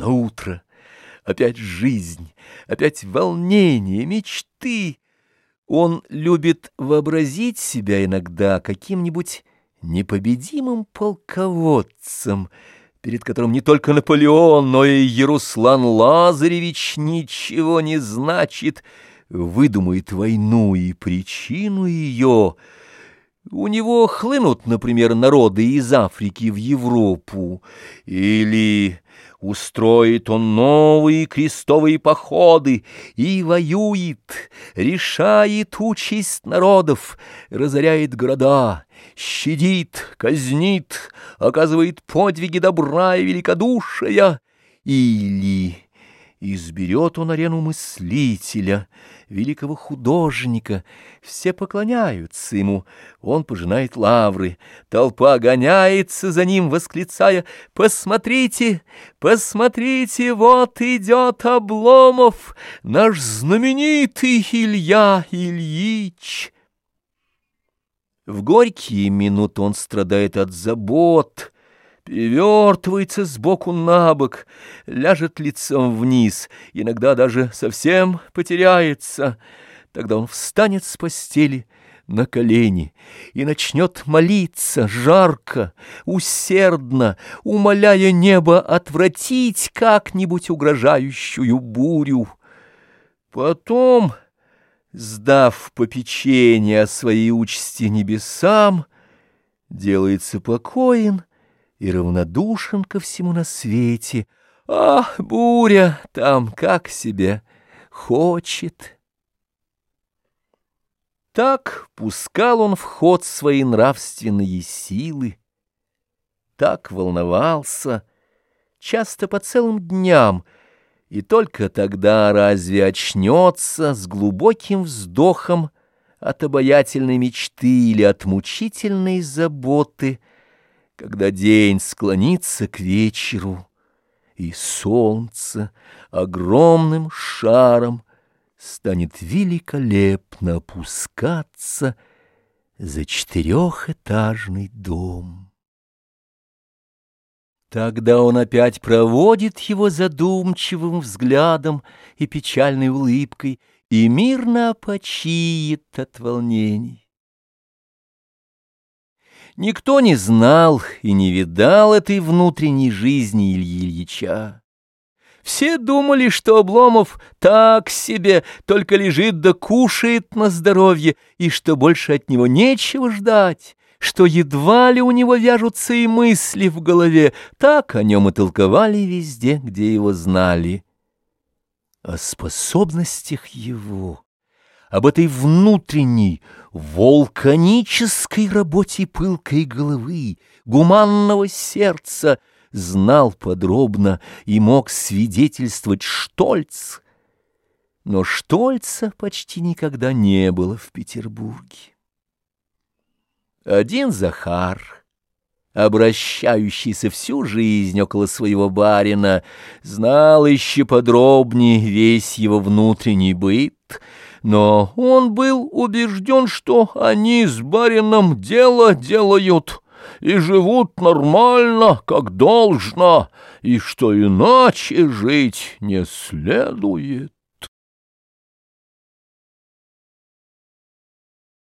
на утро. Опять жизнь, опять волнение, мечты. Он любит вообразить себя иногда каким-нибудь непобедимым полководцем, перед которым не только Наполеон, но и Яруслан Лазаревич ничего не значит, выдумает войну и причину ее — у него хлынут, например, народы из Африки в Европу, или устроит он новые крестовые походы и воюет, решает участь народов, разоряет города, щадит, казнит, оказывает подвиги добра и великодушия, или изберет он арену мыслителя, великого художника. Все поклоняются ему, он пожинает лавры. Толпа гоняется за ним, восклицая «Посмотрите, посмотрите, вот идет Обломов, наш знаменитый Илья Ильич». В горькие минуты он страдает от забот, перевертывается сбоку на бок, ляжет лицом вниз, иногда даже совсем потеряется. Тогда он встанет с постели на колени и начнет молиться жарко, усердно, умоляя небо отвратить как-нибудь угрожающую бурю. Потом, сдав попечение о своей участи небесам, делается покоен — и равнодушен ко всему на свете. А, буря там как себе хочет. Так пускал он в ход свои нравственные силы, так волновался, часто по целым дням, и только тогда разве очнется с глубоким вздохом от обаятельной мечты или от мучительной заботы, когда день склонится к вечеру, и солнце огромным шаром станет великолепно опускаться за четырехэтажный дом. Тогда он опять проводит его задумчивым взглядом и печальной улыбкой и мирно почиет от волнений. Никто не знал и не видал этой внутренней жизни Ильи Ильича. Все думали, что Обломов так себе, только лежит да кушает на здоровье, и что больше от него нечего ждать, что едва ли у него вяжутся и мысли в голове, так о нем и толковали везде, где его знали. О способностях его об этой внутренней, вулканической работе пылкой головы, гуманного сердца, знал подробно и мог свидетельствовать Штольц. Но Штольца почти никогда не было в Петербурге. Один Захар, обращающийся всю жизнь около своего барина, знал еще подробнее весь его внутренний быт — но он был убежден, что они с барином дело делают и живут нормально, как должно, и что иначе жить не следует.